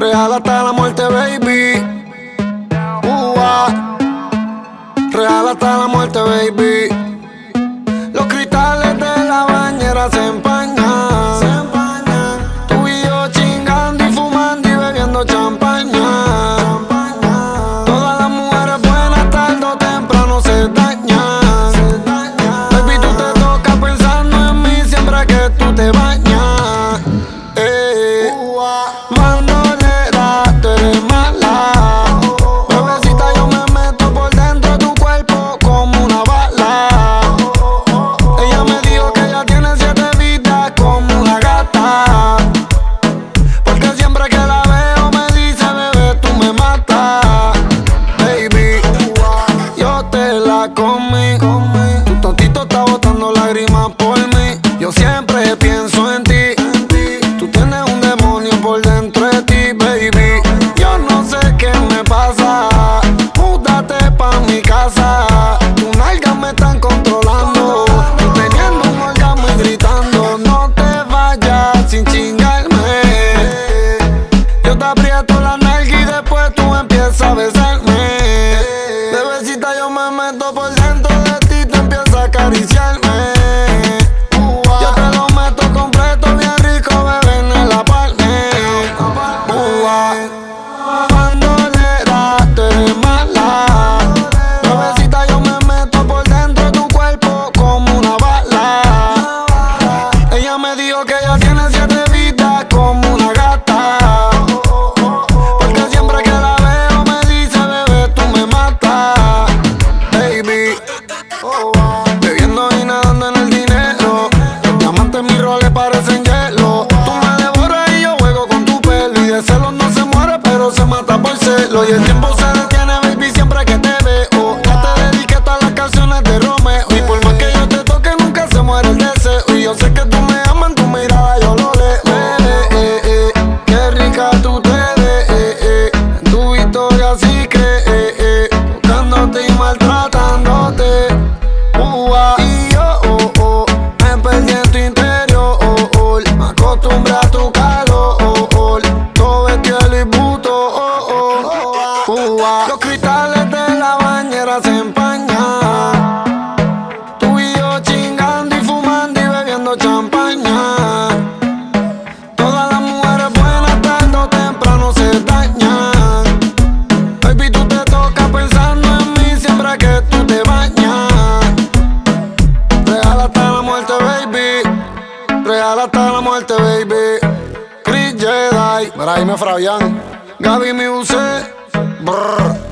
Real hasta la muerte, baby. Uh. Real hasta la muerte, baby. se mata por celo y el tiempo se Hasta la muerte, baby. Chris Jedi, Brahim Fabián, Gaby Muse, brr.